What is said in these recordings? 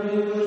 Sacrificium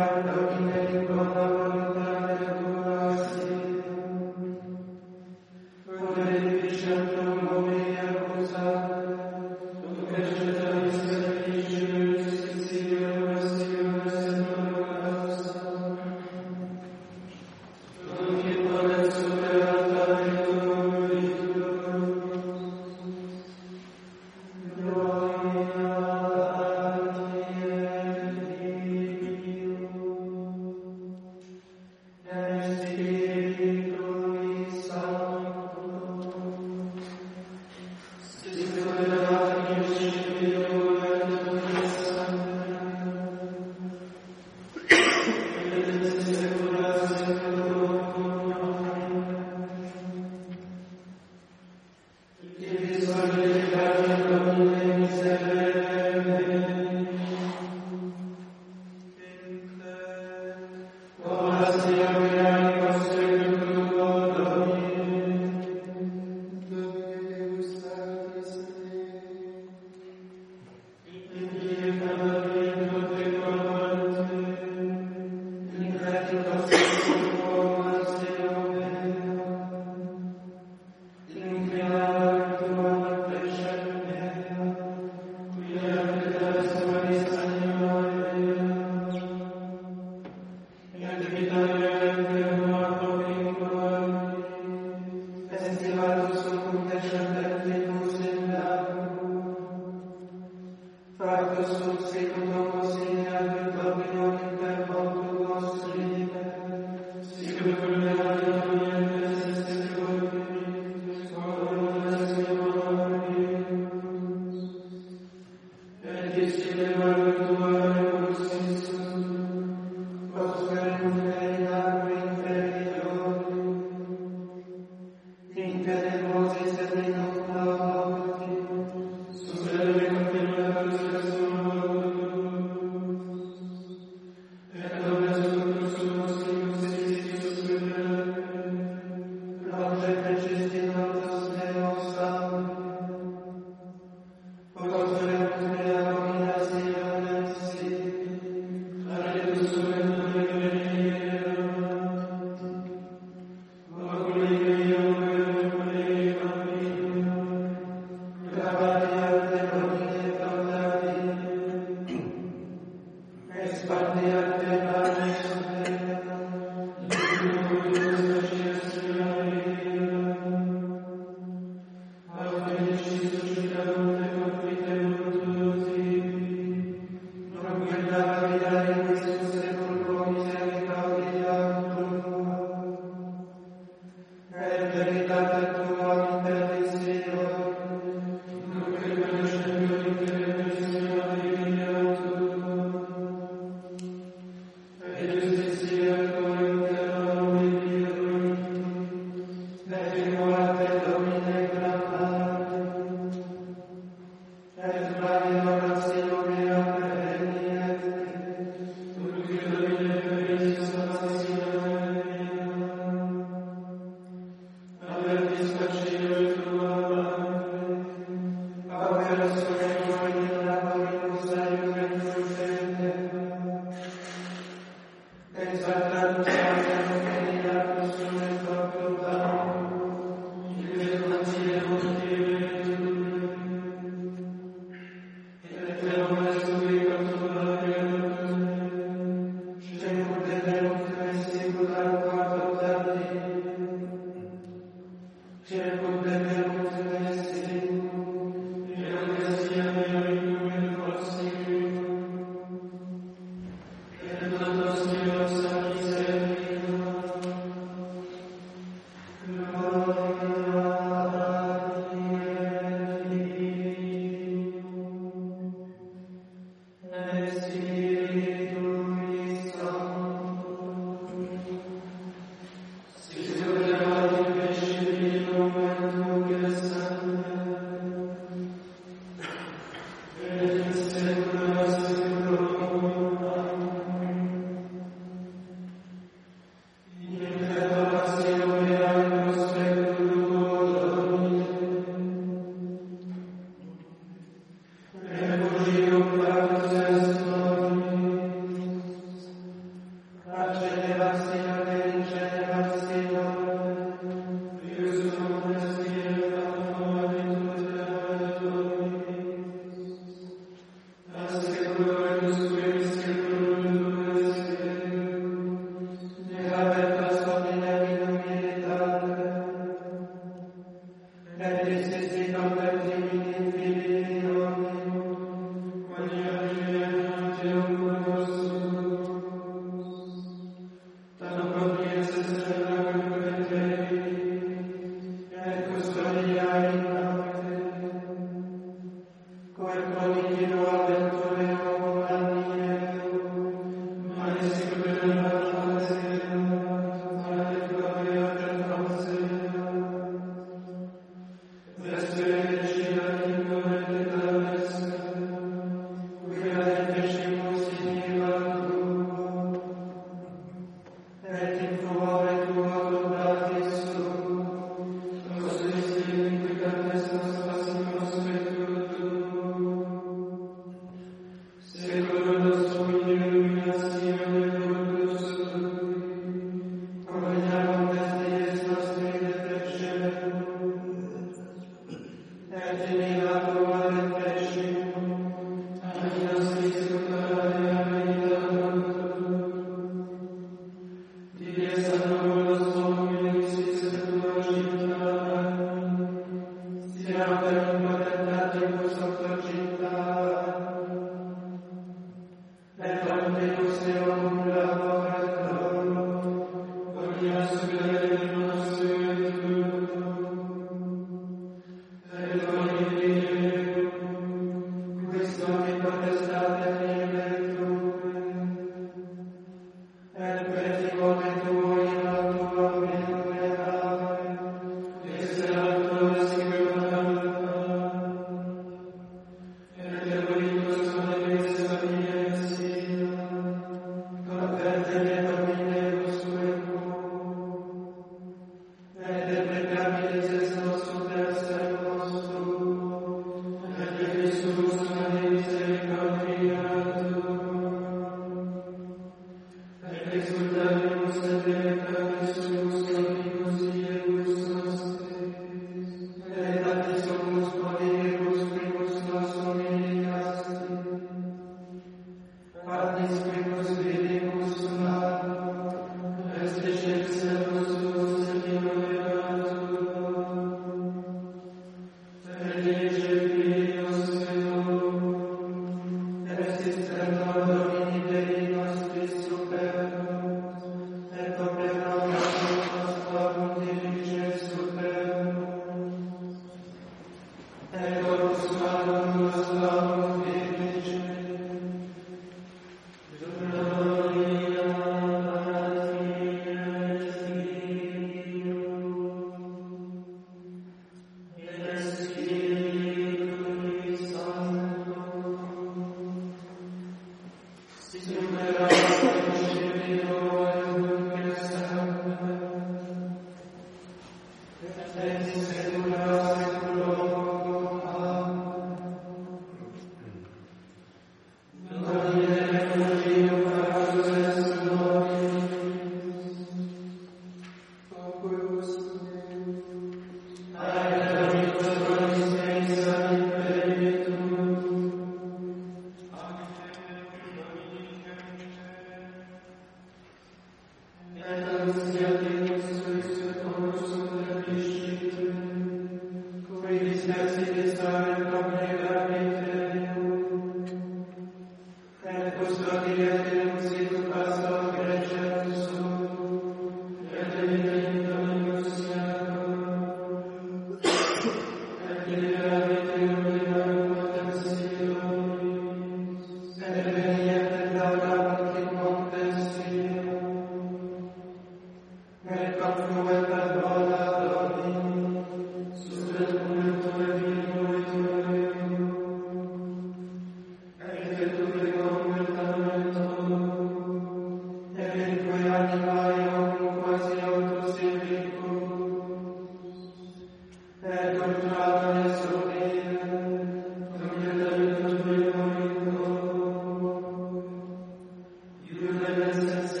Amen.